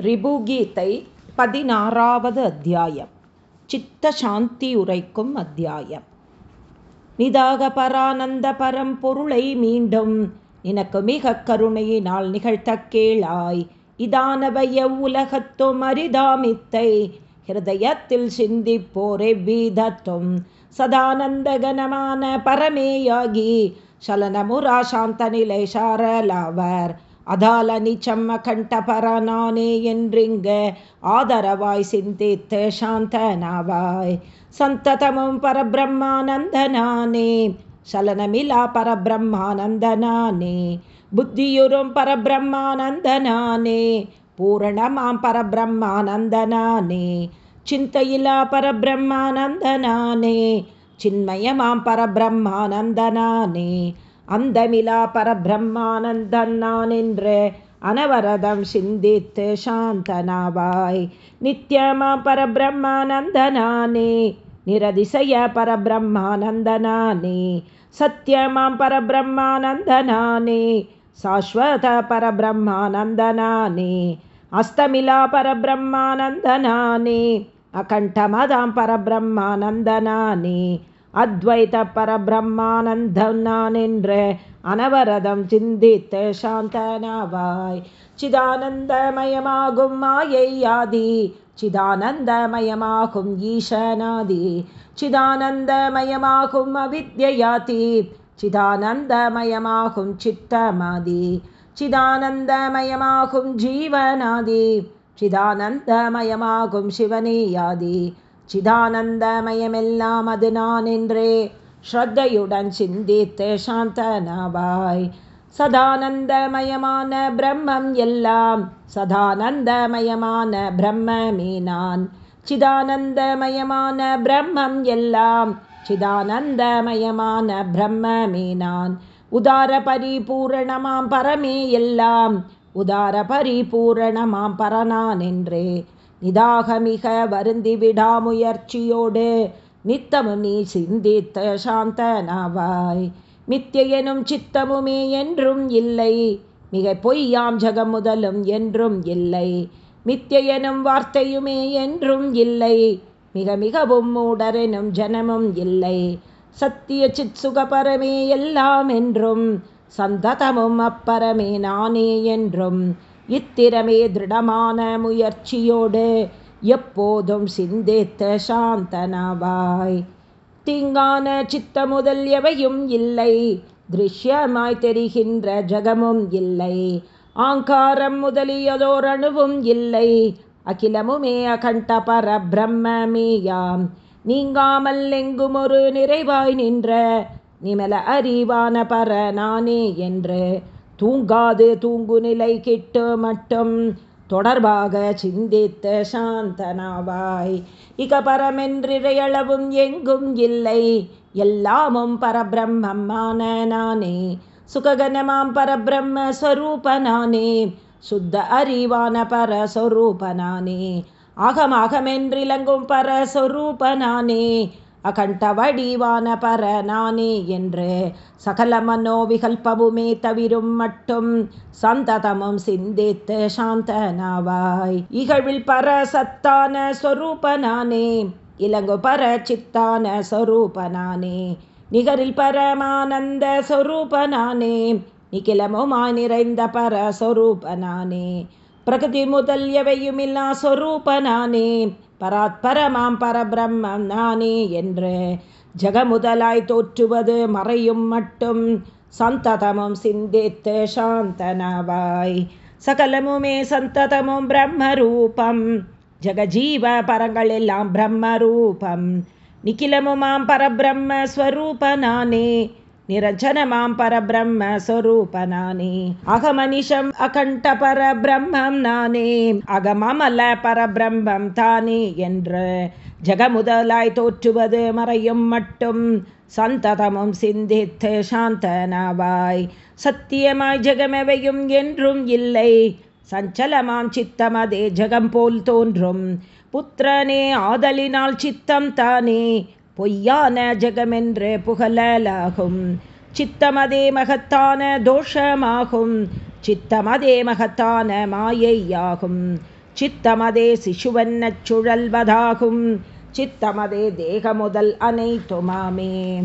ரிபுகீதை பதினாறாவது அத்தியாயம். சித்த சாந்தி உரைக்கும் அத்தியாயம். நிதாக பரானந்த பரம்பொருளை மீண்டும் எனக்கு மிக கருணையினால் நிகழ்த்த கேளாய். இதானவைய உலகத்தும் அரிதாமித்தை ஹிருதயத்தில் சிந்திப்போர் சதானந்த கனமான பரமேயாகி சலனமுரா சாந்த நிலை சாரலாவர் அதால நிச்சம்ம கண்டபர நானே என்றிங்க. ஆதரவாய் சிந்தித்து சாந்தனாவாய் சந்ததமும் பரபிரம்மானந்தனானே. சலனமிலா பரபிரம்மானந்தனானே. புத்தியுறும் பரபிரம்மானந்தனானே. பூரணமாம் பரபிரம்மானந்தனானே. சிந்தையிலா பரபிரம்மானந்தனானே. சின்மயமாம் பரபிரம்மானந்தனானே. அந்தமிலா பரபிரம்மானந்தன் நான் என்று அனவரதம் சிந்தித்து சாந்தனாவாய் நித்யமா பரபிரம்மானந்தனானே நிரதிசய பரபிரம்மானந்தனானே சத்யமாம் பரபிரம்மானந்தனானே சாஸ்வத பரபிரம்மானந்தனானே அஸ்தமிலா பரபிரம்மானந்தனானே அகண்டமதாம் பரபிரம்மானந்தனானே அத்வைத பரபிரம்மானந்தம் நான் என்று அனவரதம் சிந்தித்து சாந்தனாவாய் சிதானந்தமயமாகும் மாயையாதி சிதானந்தமயமாகும் ஈசனாதி சிதானந்தமயமாகும் அவித்யாதி சிதானந்தமயமாகும் சித்தமாதி சிதானந்தமயமாகும் ஜீவனாதி சிதானந்தமயமாகும் சிவனேயாதி சிதானந்தமயமெல்லாம் அது நான் என்றே ஸ்ரத்தையுடன் சிந்தித்து சாந்தனாவாய் சதானந்தமயமான பிரம்மம் எல்லாம் சதானந்தமயமான பிரம்மமே நான். சிதானந்தமயமான பிரம்மம் எல்லாம் சிதானந்தமயமான பிரம்மமே நான். உதார பரிபூரணமாம் பரமே எல்லாம் உதார பரிபூரணமாம் பரனான் என்றே நிதாகமிக வருந்தி விடாமுயற்சியோடு நித்தமும் நீ சிந்தித்த சாந்தனாவாய். மித்தியனும் சித்தமுமே என்றும் இல்லை. மிக பொய்யாம் ஜகம் முதலும் என்றும் இல்லை. மித்தியனும் வார்த்தையுமே என்றும் இல்லை. மிக மிகவும் மூடரெனும் ஜனமும் இல்லை. சத்திய சித் சுகபரமே எல்லாம் என்றும் சந்ததமும் அப்பரமே நானே என்றும் இத்திரமே திருடமான முயற்சியோடு எப்போதும் சிந்தித்த சாந்தனவாய். தீங்கான சித்த முதல் எவையும் இல்லை திருஷ்யமாய் தெரிகின்ற ஜகமும் இல்லை. ஆங்காரம் முதலியதோர் அணுவும் இல்லை அகிலமுமே அகண்ட பர பிரம்மமேயாம் நீங்காமல் எங்கும் ஒரு நிறைவாய் நின்ற நிமல அறிவான பர நானே என்று தூங்காது தூங்கு நிலை கிட்டு மட்டும் தொடர்பாக சிந்தித்த சாந்தனாவாய். இக பரமென்றிரையளவும் எங்கும் இல்லை. எல்லாமும் பரபிரம்மமான நானே. சுககனமாம் பரபிரம்ம ஸ்வரூபனானே சுத்த அறிவான பரஸ்வரூபனானே. ஆகமாகமென்றிலங்கும் பரஸ்வரூபனானே. அகண்ட வடிவான பர நானே என்று சகல மனோவிகல்பவுமே தவிரும் மட்டும் சந்ததமும் சிந்தித்து சாந்தனாவாய். இகழ்வில் பர சத்தான ஸ்வரூபனானே இலங்கு பர சித்தான ஸ்வரூபனானே நிகரில் பரமானந்த ஸ்வரூபனானே நிகிலமுமாய் நிறைந்த பர ஸ்வரூபனானே பிரகதி முதல் எவையுமில்லா ஸ்வரூபனானே பராத்பரமாம் பரபிரம்மம் நானே என்று ஜகமுதலாய் தோற்றுவது மறையும் மட்டும் சந்ததமும் சிந்தித்து சாந்தனவாய் சகலமுமே சந்ததமும் பிரம்மரூபம் ஜகஜீவ பரங்கள் எல்லாம் பிரம்மரூபம் நிக்கிலமுமாம் பரபிரம்மஸ்வரூப நானே நிரஞ்சனமாம் பரபிரம்ம ஸ்வரூபனானே அகமனிஷம் அகண்ட பரபிரம்மம் நானே அகமமல பரபிரம்மம் தானே என்று ஜகமுதலாய் தோற்றுவது மறையும் மட்டும்। சந்ததமும் சிந்தித்து சாந்தனாவாய்। சத்தியமாய் ஜெகமெவையும் என்றும் இல்லை। சஞ்சலமாம் சித்தம் அதே ஜெகம் போல் தோன்றும்। புத்திரனே ஆதலினால் சித்தம் தானே। பொய்யான ஜெகமென்று புகழலாகும். சித்தமதே மகத்தான தோஷமாகும். சித்தமதே மகத்தான மாயையாகும். சித்தமதே சிசுவன்ன சுழல்வதாகும். சித்தமதே தேக முதல் அனைத்துமாமே.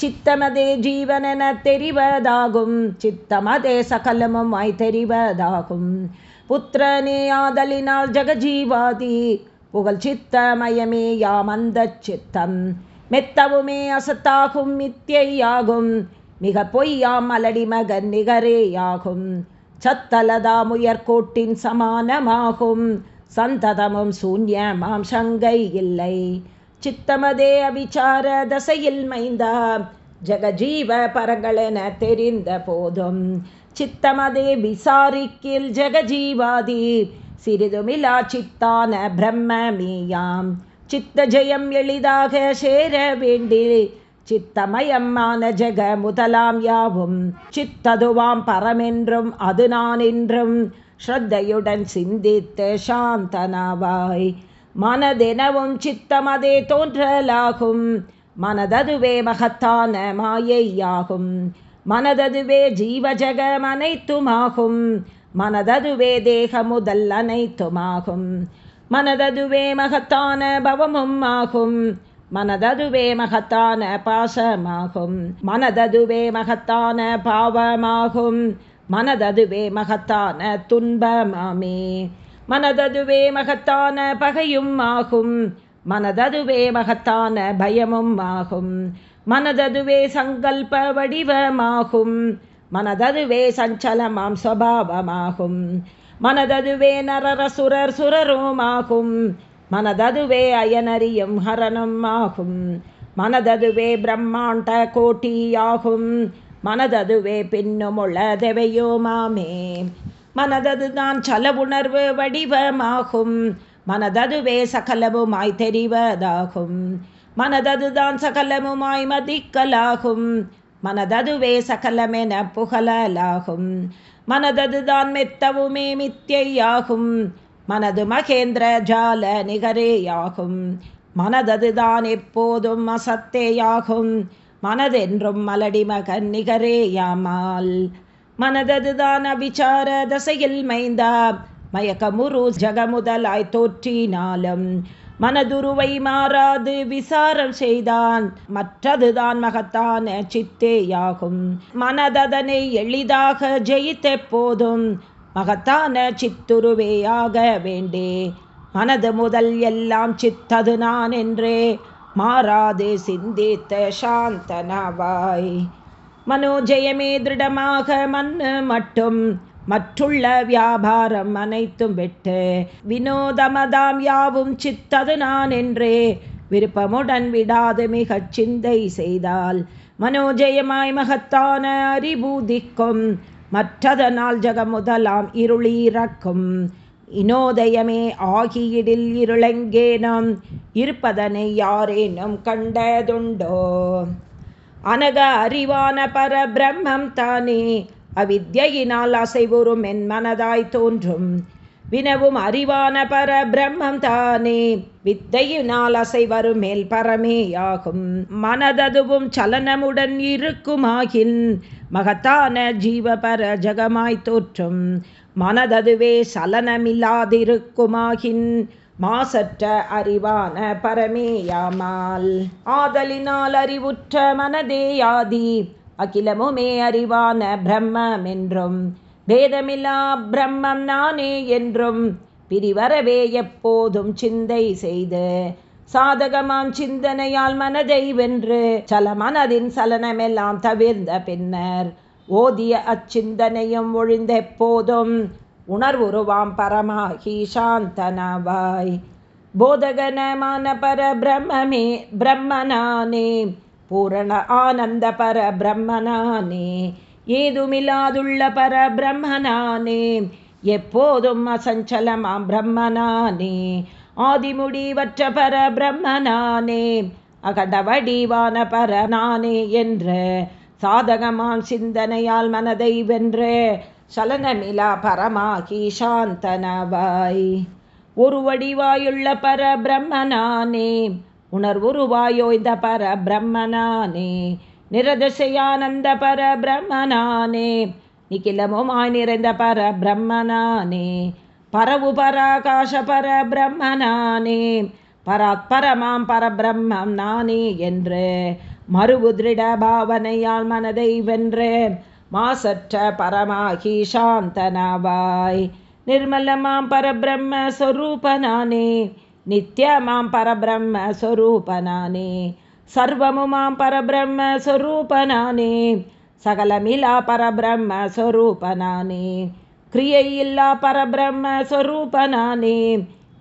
சித்தமதே ஜீவனென தெரிவதாகும். சித்தமதே சகலமுமாய் தெரிவதாகும். புத்திரனே ஆதலினால் ஜகஜீவாதி. புகழ் சித்தமயமே யாம் அந்த சித்தம். மெத்தவுமே அசத்தாகும் மித்தியாகும் மிக பொய்யாம் அலடி மகன் நிகரேயாகும். சத்தலதா முயற்கோட்டின் சமானமாகும். சந்ததமும் சூன்யமாம் சங்கை இல்லை. சித்தமதே அபிச்சார தசையில் மைந்தா ஜெகஜீவ பரங்களென தெரிந்த போதும். சித்தமதே விசாரிக்கில் ஜெகஜீவாதி. சிறிதுமிலா சித்தான பிரம்மமேயாம். சித்த ஜெயம் எளிதாக சேர வேண்டி சித்தமயம்மான ஜெக முதலாம் யாவும். சித்ததுவாம் பரமென்றும் அது நான் என்றும் ஸ்ரத்தையுடன் சிந்தித்து சாந்தனாவாய். மனதெனவும் சித்தமதே தோன்றலாகும். மனததுவே மகத்தான மாயையாகும். மனததுவே ஜீவஜகம் அனைத்துமாகும். மனததுவே தேக முதல் அனைத்துமாகும். மனததுவே மகத்தான பவமும் ஆகும். மனததுவே மகத்தான பாசமாகும். மனததுவே மகத்தான பாவமாகும். மனததுவே மகத்தான துன்பமாமே. மனததுவே மகத்தான பகையும் ஆகும். மனததுவே மகத்தான பயமும் ஆகும். மனததுவே சங்கல்ப வடிவமாகும். மனததுவே சஞ்சலமாம் சுவாவமாகும் மனததுவே நரரசுரர் சுரருமாகும். மனததுவே அயனறியும் ஹரனும் ஆகும் மனததுவே பிரம்மாண்ட கோட்டியாகும். மனததுவே பின்னுமுள்ள தெவையோமாமே மனததுதான் சலவுணர்வு வடிவமாகும். மனததுவே சகலமுமாய் தெரிவதாகும். மனததுதான் சகலமுமாய் மதிக்கலாகும். மனததுவே சகலமென புகழலாகும். மனததுதான் மெத்தவுமே மித்தியாகும் மனது மகேந்திர ஜால நிகரேயாகும். மனததுதான் எப்போதும் அசத்தேயாகும். மனதென்றும் மலடி மகன் நிகரேயாமால். மனததுதான் அபிச்சார தசையில் மைந்தா. மயக்கமுரு ஜகமுதலாய் தோற்றினாலும். மனதுருவை மாறாது விசாரம் செய்தான். மற்றதுதான் மகத்தான சித்தேயாகும். மனததனை எளிதாக ஜெயித்த போதும். மகத்தான சித்துருவேயாக வேண்டே. மனது முதல் எல்லாம் சித்தது நான் என்றே. மாறாது சிந்தித்த சாந்தனவாய். மனோஜயமே திருடமாக மண்ணு மட்டும். மற்றுள்ள வியாபாரம் அனைத்தும் விட்டு வினோதமதாம் யாவும் சித்தது நான் என்றே விருப்பமுடன் விடாது மிகச் சிந்தை செய்தால் மனோஜயமாய் மகத்தான அறிபூதிக்கும். மற்றதனால் ஜகமுதலாம் இருளீரக்கும் இனோதயமே ஆகியிடில் இருளெங்கேனும் இருப்பதனை யாரேனும் கண்டதுண்டோ? அனக அறிவான பர பிரம்மம் தானே அவித்யினால் அசைவுறும் என் மனதாய் தோன்றும். வினவும் அறிவான பர பிரம்மம் தானே வித்தையினால் அசைவரும் மேல் பரமேயாகும். மனததுவும் சலனமுடன் இருக்குமாகின் மகத்தான ஜீவபர ஜகமாய் தோற்றும். மனததுவே சலனமில்லாதிருக்குமாகின் மாசற்ற அறிவான பரமேயாமால். ஆதலினால் அறிவுற்ற மனதேயாதி அகிலமுமே அறிவான பிரம்மம் என்றும் பேதமில்லா பிரம்மம் நானே என்றும் பிரிவரவே எப்போதும் சிந்தை செய்து சாதகமாம் சிந்தனையால் மனதை வென்று சல மனதின் சலனமெல்லாம் தவிர்ந்த பின்னர் ஓதிய அச்சிந்தனையும் ஒழிந்தெப்போதும் உணர்வுருவாம் பரமாகி சாந்தனவாய். போதகனமான பர பிரம்மே பிரம்மனானே பூரண ஆனந்த பர பிரம்மனானே ஏதுமில்லாதுள்ள பர பிரம்மனானே எப்போதும் அசஞ்சலமாம் பிரம்மனானே. ஆதிமுடிவற்ற பர பிரம்மனானே அகடவடிவான பர நானே என்று சாதகமான் சிந்தனையால் மனதை வென்று சலனமிலா பரமாகி சாந்தனவாய். ஒரு வடிவாயுள்ள பர உணர்வுருவாயோ இந்த பர பிரம்மனானே நிரதிசையானந்த பர பிரம்மனானே நிகிலமுமாய் நிறைந்த பர பிரம்மனானே பரவு பராகாச பர பிரம்மனானே பராத்பரமாம் பரபிரம்மம் நானே என்று. மறுவு திருட பாவனையால் மனதை வென்று. மாசற்ற பரமாகி சாந்தனாவாய். நிர்மலமாம் பரபிரம்ம சொரூபனானே. நித்தியமாம் பரபிரம்மஸ்வரூபனானே சர்வமுமாம் பரபிரம்மஸ்வரூபனானே சகலமிலா பரபிரம்மஸ்வரூபனானே கிரியையில்லா பரபிரம்மஸ்வரூபனானே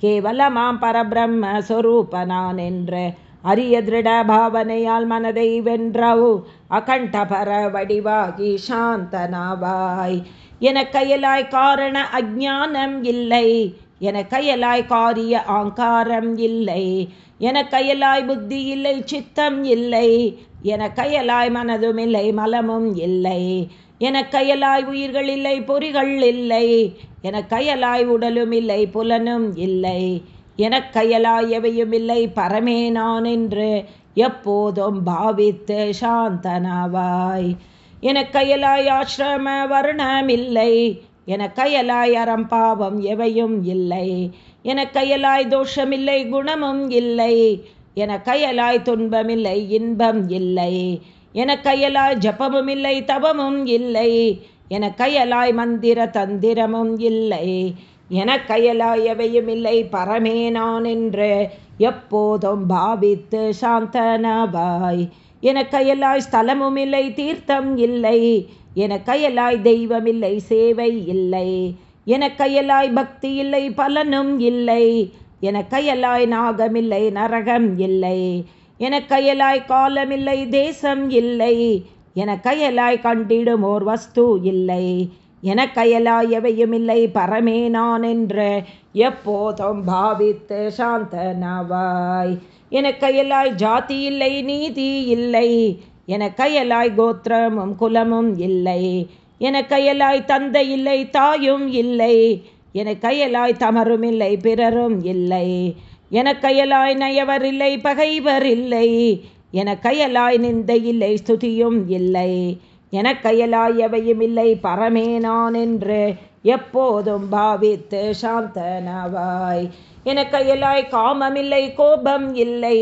கேவலமாம் பரபிரம்மஸ்வரூபனான் என்று அரிய திருட பாவனையால் மனதை வென்றவு அகண்டபர வடிவாகி சாந்தனாவாய். என கையலாய் காரண அஜானம் இல்லை. என கையலாய் காரிய ஆங்காரம் இல்லை என கையலாய் புத்தி இல்லை சித்தம் இல்லை என கையலாய் மனதும் இல்லை மலமும் இல்லை என கையலாய் உயிர்கள் இல்லை பொறிகள் இல்லை என கையலாய் உடலும் இல்லை புலனும் இல்லை எனக்கையலாய் எவையும் இல்லை பரமே நான் என்று எப்போதும் பாவித்து சாந்தனாவாய். என கையலாய் ஆசிரம வர்ணமில்லை எனக்கயலாய் அறம் பாவம் எவையும் இல்லை. எனக்கையலாய் தோஷமில்லை குணமும் இல்லை. எனக்கையலாய் துன்பமில்லை இன்பம் இல்லை. எனக்கையலாய் ஜபமும் இல்லை தவமும் இல்லை. எனக்கையலாய் மந்திர தந்திரமும் இல்லை. எனக்கயலாயவையும் இல்லை பரமே நான் என்று எப்போதும் பாவித்து சாந்தனவாய். எனக்கயலாய் ஸ்தலமும் இல்லை தீர்த்தம் இல்லை. எனக்கயலாய் தெய்வமில்லை சேவை இல்லை. எனக்கையலாய் பக்தி இல்லை பலனும் இல்லை. எனக்கயலாய் நாகமில்லை நரகம் இல்லை. எனக்கயலாய் காலமில்லை தேசம் இல்லை. எனக்கயலாய் கண்டிடும் ஓர் வஸ்து இல்லை. எனக்கயலாயவையும் இல்லை பரமே நான் என்று எப்போதும் பாவித்து சாந்தனவாய். எனக்கையலாய் ஜாதி இல்லை நீதி இல்லை. எனக்கையலாய் கோத்திரமும் குலமும் இல்லை. எனக்கையலாய் தந்தை இல்லை தாயும் இல்லை. எனக்கையலாய் தமரும் இல்லை பிறரும் இல்லை. எனக்கையலாய் நயவர் இல்லை பகைவர் இல்லை. எனக்கையலாய் நிந்தை இல்லை ஸ்துதியும் இல்லை. எனக்கையலாயவையும் இல்லை பரமே நான் என்று எப்போதும் பாவித்து சாந்தனவாய். எனக்கையலாய் காமமில்லை கோபம் இல்லை.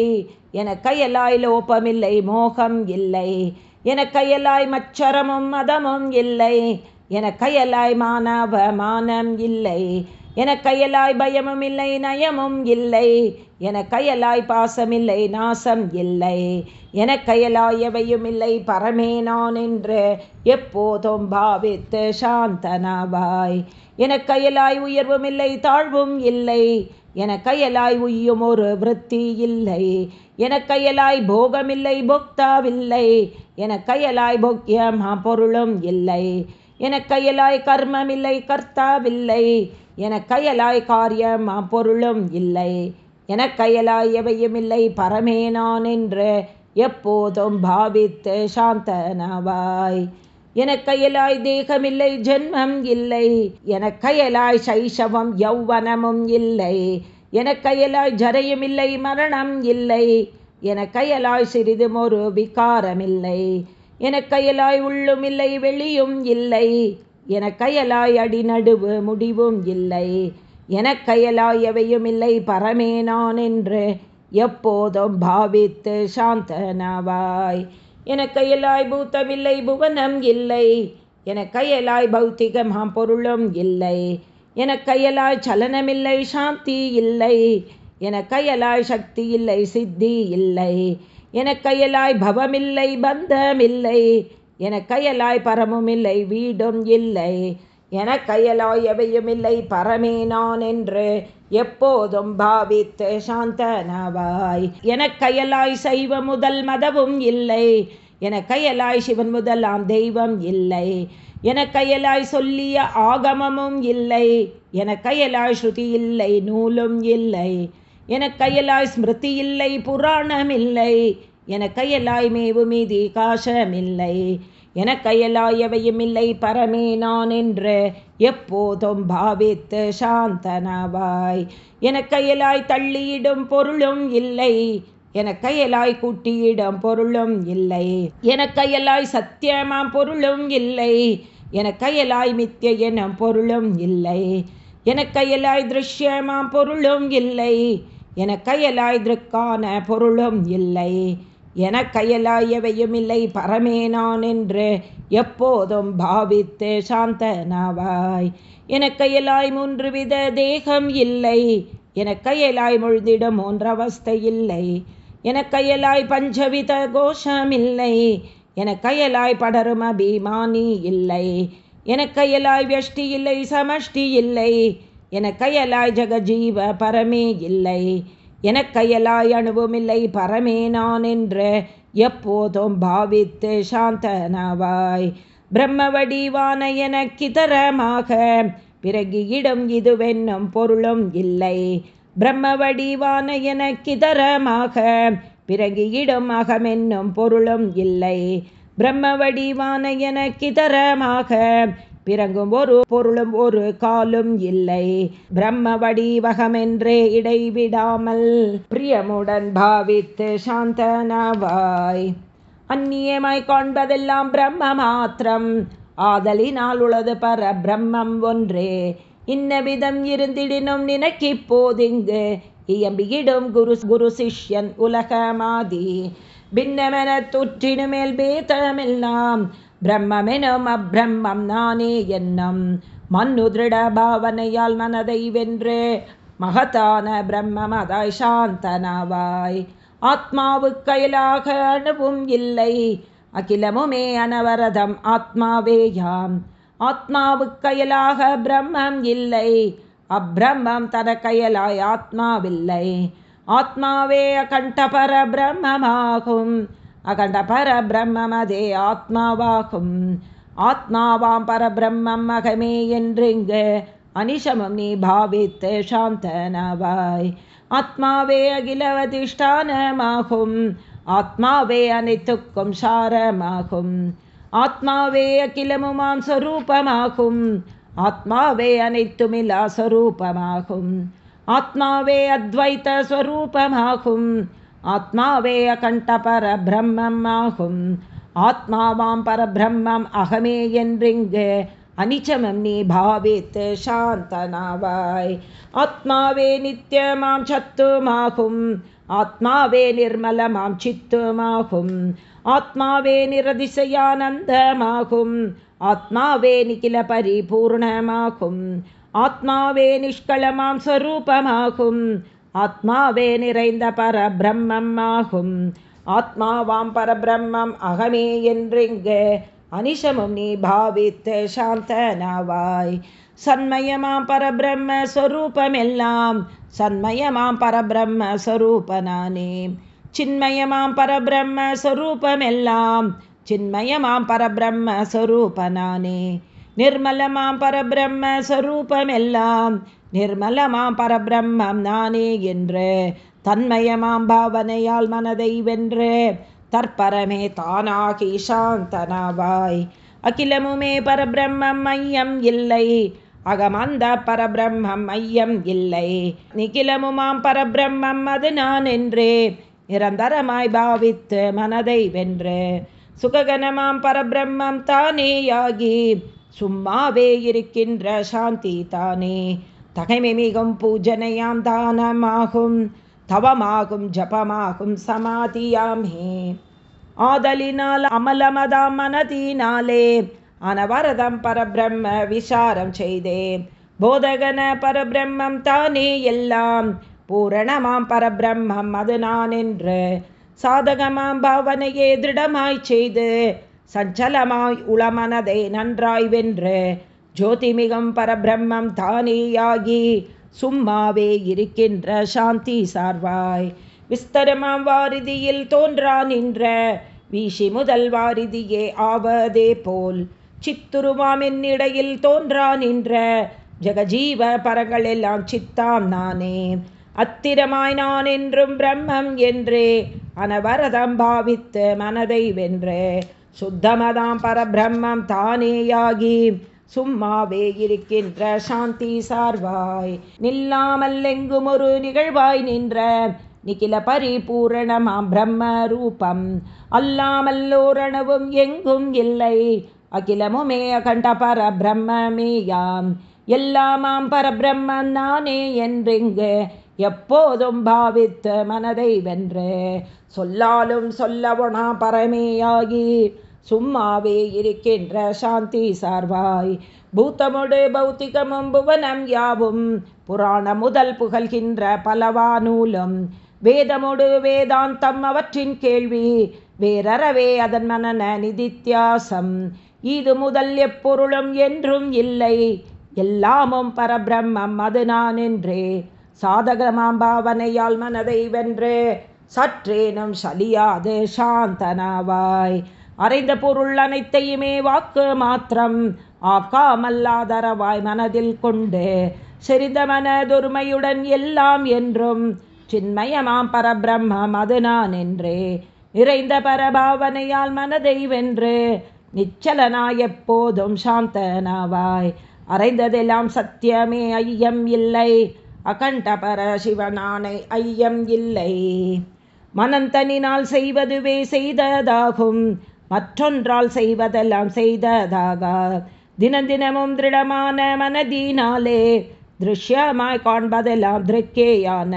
என கையலாய் லோபமில்லை மோகம் இல்லை. என கையலாய் மச்சரமும் மதமும் இல்லை. என கையலாய் மானம் இல்லை. என கையலாய் பயமும் இல்லை நயமும் இல்லை. என கையலாய் பாசமில்லை நாசம் இல்லை. என கையலா எவையும் இல்லை பரமே நான் என்று எப்போதும் பாவித்து சாந்தனாவாய். கையலாய் உயர்வும் இல்லை தாழ்வும் இல்லை. எனக்கையலாய் உய்யும் ஒரு விருத்தி இல்லை. எனக்கையலாய் போகமில்லை பொக்தாவில்லை. எனக்கையலாய் போக்கியமா பொருளும் இல்லை. எனக்கையலாய் கர்மமில்லை கர்த்தாவில்லை. எனக்கையலாய் காரியமா பொருளும் இல்லை. எனக்கையலாய் எவையும் இல்லை பரமே நான் என்று எப்போதும் பாவித்து சாந்தனவாய். எனக்கையலாய் தேகமில்லை ஜென்மம் இல்லை. எனக்கையலாய் சைஷவம் யௌவனமும் இல்லை. எனக்கையலாய் ஜரையும் இல்லை மரணம் இல்லை. எனக்கையலாய் சிறிதும் ஒரு விகாரமில்லை. எனக்கையலாய் உள்ளும் இல்லை வெளியும் இல்லை. எனக்கையலாய் அடிநடுவு முடிவும் இல்லை. எனக்கையலாய் எவையும் இல்லை பரமே நான் என்று எப்போதும் பாவித்து சாந்தனவாய். எனக்கையலாய் பூத்தமில்லை புவனம் இல்லை. எனக்கையலாய் பௌத்திகமாம் பொருளும் இல்லை. எனக்கையலாய் சலனமில்லை சாந்தி இல்லை. எனக்கையலாய் சக்தி இல்லை சித்தி இல்லை. எனக்கையலாய் பவமில்லை பந்தமில்லை எனக்கையலாய் பரமும் இல்லை வீடும் இல்லை. என கையலாய் எவையுமில்லை பரமே நான் என்று எப்போதும் பாவித்து சாந்தனவாய். எனக்கையலாய் சைவ முதல் மதவும் இல்லை. என கையலாய் சிவன் முதலாம் தெய்வம் இல்லை. என கையலாய் சொல்லிய ஆகமமும் இல்லை. என கையலாய் ஸ்ருதி இல்லை நூலும் இல்லை. எனக்கையலாய் ஸ்மிருதி இல்லை புராணம் இல்லை. கையலாய் மேவு மீதி காசமில்லை எனக்கையலாயவையும் இல்லை பரமே நான் என்று எப்போதும் பாவித்து சாந்தனவாய். எனக்கையலாய் தள்ளியிடும் பொருளும் இல்லை எனக்கையலாய் கூட்டியிடும் பொருளும் இல்லை. எனக்கையலாய் சத்தியமாம் பொருளும் இல்லை எனக்கையலாய் மித்திய எனும் பொருளும் இல்லை. எனக்கையலாய் திருஷ்யமாம் பொருளும் இல்லை எனக்கையலாய் திருக்கான பொருளும் இல்லை. என கையலாயவையும் இல்லை பரமே நான் என்று எப்போதும் பாவித்து சாந்தனாவாய். எனக்கையலாய் மூன்று வித தேகம் இல்லை எனக்கையலாய் முழுதிடும் மூன்றவஸ்தை இல்லை. எனக்கையலாய் பஞ்சவித கோஷமில்லை எனக்கையலாய் படரும் அபிமானி இல்லை. எனக்கையலாய் வெஷ்டி இல்லை சமஷ்டி இல்லை எனக்கையலாய் ஜகஜீவ பரமே இல்லை. எனக்கையலாய் அணுவும் இல்லை பரமே நான் என்று எப்போதும் பாவித்து சாந்தனவாய். பிரம்ம வடிவான எனக்கிதரமாக பிறகு இடம் இதுவென்னும் பொருளும் இல்லை. பிரம்ம வடிவான எனக்கிதரமாக பிறகு இடம் அகமென்னும் பொருளும் இல்லை. பிரம்ம வடிவான எனக்கிதரமாக பிறங்கும் ஒரு பொருளும் ஒரு காலும் இல்லை. பிரம்ம வடிவகமென்றே இடைவிடாமல் பிரியமுடன் பாவித்து சாந்தனவாய். அந்நியமாய் காண்பதெல்லாம் பிரம்ம மாத்திரம். ஆதலினால் உளது பர பிரம்மம் ஒன்றே. இன்னவிதம் இருந்திடினும் நினைக்கி போதிங்கு. இயம்பியிடும் குரு குரு சிஷ்யன் உலகமாதி. பின்னமென துற்றினு மேல் பேதமெல்லாம் பிரம்மெனும் அப்ரம்மம் நானே என்னும். மண்ணு திருட பாவனையால் மனதை வென்று மகத்தான பிரம்மமதாய் சாந்தனவாய். ஆத்மாவுக்கயலாக அணுவும் இல்லை. அகிலமுமே அனவரதம் ஆத்மாவேயாம். ஆத்மாவுக்கயலாக பிரம்மம் இல்லை. அப்பிரம்மம் தனக்கயலாய் ஆத்மாவில்லை. ஆத்மாவே அகண்டபர பிரம்மமாகும் அகண்ட பரபிரம்மதே ஆத்மாவாகும். ஆத்மாவாம் பரபிரம்மம் அகமே என்றிங்கு அனிஷமம் நீ பாவித்து சாந்தனவாய் ஆத்மாவே அகிலவதிஷ்டானமாகும். ஆத்மாவே அனைத்துக்கும் சாரமாகும். ஆத்மாவே அகிலமுமாம் சொரூபமாகும். ஆத்மாவே அனைத்துமில்லா சொரூபமாகும். ஆத்மாவே அத்வைத்த ஸ்வரூபமாகும் ஆத்மாவே அகண்ட பரபிரம்மம் ஆகும் ஆத்மாவாம் பரபிரம்மம் அகமே என்றிங்கு அனிச்சமம் நீ பாவித்து சாந்தனாவாய் ஆத்மாவே நித்தியமாம் சத்துமாகும் ஆத்மாவே நிர்மலமாம் சித்துமாகும் ஆத்மாவே நிரதிசயானந்தமாகும் ஆத்மாவே நிகில பரிபூர்ணமாகும் ஆத்மாவே நிஷ்களமாம் ஸ்வரூபமாகும் ஆத்மாவே நிறைந்த பரபிரம்மம் ஆகும் ஆத்மாவாம் பரபிரம்மம் அகமே என்றிங்கு அனிஷமும் நீ பாவித்து சாந்தனவாய் சன்மயமாம் பரபிரம்ம ஸ்வரூபமெல்லாம் சன்மயமாம் பரபிரம்ம ஸ்வரூபனானே சின்மயமாம் பரபிரம்ம ஸ்வரூபமெல்லாம் சின்மயமாம் பரபிரம்ம ஸ்வரூபனானே நிர்மலமாம் பரபிரம்ம ஸ்வரூபமெல்லாம் நிர்மலமாம் பரபிரம்மம் நானே என்று தன்மயமாம் பாவனையால் மனதை வென்று தற்பரமே தானாகி சாந்தனாவாய். அகிலமுமே பரபிரம்மம் மையம் இல்லை அகமந்த பரபிரம்மம் மையம் இல்லை. நிகிலமுமாம் பரபிரம்மம் அது நான் என்றே நிரந்தரமாய் பாவித்து மனதை வென்று சுககனமாம் பரபிரம்மம் தானேயாகி சும்மாவே இருக்கின்ற சாந்தி தானே. தகைமை மிகும் பூஜனையாம் தானமாகும் தவமாகும் ஜபமாகும் சமாதியாமே ஆதலினால் அமலமதாம் மனதினாலே அனவரதம் பரபிரம்ம விசாரம் செய்தே. போதகன பரபிரம்மம் தானே எல்லாம் பூரணமாம் பரபிரம்மம் அது நான் என்று சாதகமாம் பாவனையே திருடமாய் செய்து சஞ்சலமாய் உளமனதை நன்றாய் வென்று ஜோதிமிகம் பரபிரம்மம் தானேயாகி சும்மாவே இருக்கின்ற சாந்தி சார்வாய். விஸ்தரமாம் வாரிதியில் தோன்றா நின்ற வீசி முதல் வாரிதியே ஆவதே போல். சித்துருவாம் என்னிடையில் தோன்றா நின்ற ஜெகஜீவ பரங்களெல்லாம் சித்தாம் நானே. அத்திரமாய் நான் என்றும் பிரம்மம் என்றே அனவரதம் பாவித்து மனதை வென்று. சுத்தமதாம் பரபிரம்மம் தானேயாகி சும்மாவே இருக்கின்ற சாந்தி சார்வாய். நில்லாமல் எங்கும் ஒரு நிகழ்வாய் நின்ற நிகில பரிபூரணமாம் பிரம்ம ரூபம் அல்லாமல்லோரணவும் எங்கும் இல்லை. அகிலமுமே அகண்ட பர பிரம்மமேயாம் எல்லாமாம் பரபிரம்மன் நானே என்றெங்கு எப்போதும் பாவித்து மனதை வென்று. சொல்லாலும் சொல்லவனா பரமேயாகி சும்மாவே இருக்கின்ற சாந்தி சார்வாய் பூத்தமுடு பௌத்திகமும் புவனம் யாவும் புராண முதல் புகழ்கின்ற பலவா நூலும் வேதமுடு வேதாந்தம் அவற்றின் கேள்வி வேறறவே அதன் மனன நிதித்தியாசம். இது முதல் எப்பொருளும் என்றும் இல்லை எல்லாமும் பரபிரம்மம் அது நான் என்றே. சாதகமாம் பாவனையால் மனதை வென்று சற்றேனும் சலியாது சாந்தனாவாய். அறைந்த பொருள் அனைத்தையுமே வாக்கு மாத்திரம். ஆக்காமல்லாதரவாய் மனதில் கொண்டு செறிந்த மனதொருமையுடன் எல்லாம் என்றும். சின்மயமாம் பரபிரம்மம் அது நான் என்றே. நிறைந்த பரபாவனையால் மனதை வென்று நிச்சலனாய் எப்போதும் சாந்தனாவாய். அறைந்ததெல்லாம் சத்தியமே ஐயம் இல்லை. அகண்ட பர சிவனானை ஐயம் இல்லை. மனந்தனினால் செய்வதுவே செய்ததாகும். மற்றொன்றால் செய்வதெல்லாம் செய்ததாக. தினதினமும் திருடமான மனதினாலே திருஷ்யமாய் காண்பதெல்லாம் திருக்கேயான.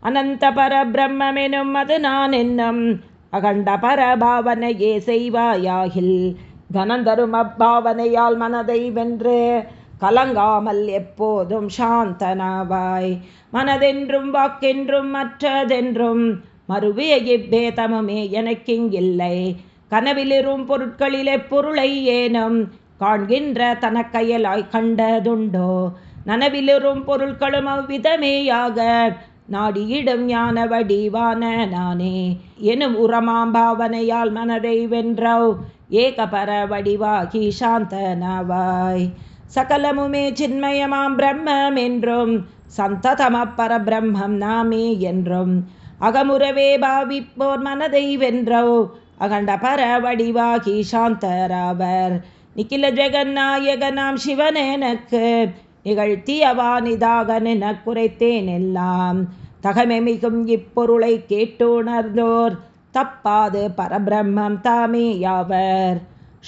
அனந்த பரபிரம்மெனும் அது நான் என்னும் அகண்ட பரபாவனையே செய்வாயாகில். கனந்தரும் அப்பாவனையால் மனதை வென்று கலங்காமல் எப்போதும் சாந்தனாவாய். மனதென்றும் வாக்கென்றும் மற்றதென்றும் மறுவிய இப்பேதமுமே எனக்கிங்கில்லை. கனவிலிரும் பொருட்களிலே பொருளை ஏனும் காண்கின்ற தனக்கையலாய் கண்டதுண்டோ. நனவிலிரும் பொருட்களும் அவ்விதமேயாக நாடியிடும் ஞான வடிவான நானே. எனும் உரமாம்பாவனையால் மனதை வென்றோ ஏகபர வடிவாகி சாந்தனவாய். சகலமுமே சின்மயமாம் பிரம்மம் என்றும் சந்ததம பரபிரம்மம் நாமே என்றும். அகமுறவே பாவிப்போர் மனதை வென்றோ அகண்ட பர வடிவாகி சாந்தராவர். நிக்கில ஜெகநாயகனாம் சிவனேனக்கு நிகழ்த்தியவானிதாக குறைத்தேன் எல்லாம். தகமை மிகும் இப்பொருளை கேட்டுணர்ந்தோர். தப்பாது பரபிரம்மம் தாமே யாவர்.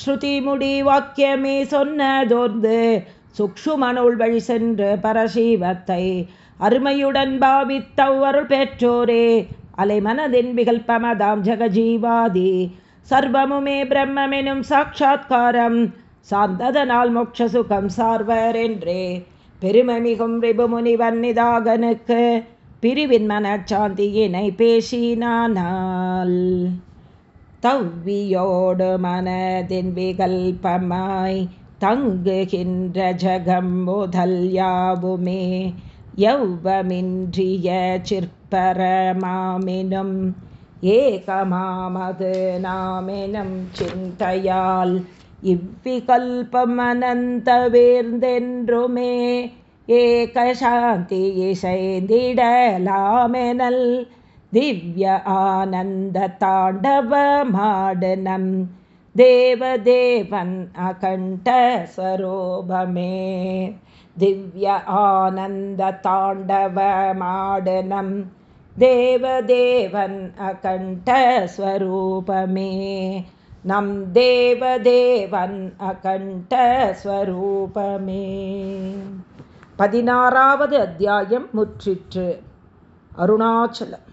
ஸ்ருதி முடி வாக்கியமே சொன்னதோர்ந்து சுக்ஷுமனுள் வழி சென்று பரசீவத்தை. அருமையுடன் பாவித்தவருள் பெற்றோரே. அலைமனதின் விகல்பமதாம் ஜெகஜீவாதி. சர்வமுமே பிரம்மெனும் சாட்சா்காரம் சார்ந்ததனால் மோட்ச சுகம் சார்வர் என்றே பெருமை மிகும் ரிபுமுனிவன் நிதாகனுக்கு பிரிவின் மனச்சாந்தியினை பேசினானால். தவ்வியோடு மனதின் விகல்பமாய் தங்குகின்ற ஜகம் முதல் யாவுமே. யௌவமின்றிய சிற்பரமாமினும் ஏகமாமது நாமெனும் சிந்தையால் இவ்விகல்பமனந்த வேர்ந்தென்றுமே ஏகசாந்தி இசைந்திடலாமெனல் திவ்ய ஆனந்த தாண்டவமாடனம் தேவதேவன் அகண்ட சரோபமே. திவ்ய ஆனந்த தாண்டவமாடனம் தேவதேவன் அகண்டஸ்வரூபமே நம் தேவதேவன் அகண்டஸ்வரூபமே பதினாறாவது அத்தியாயம் முற்றிற்று. அருணாச்சலம்.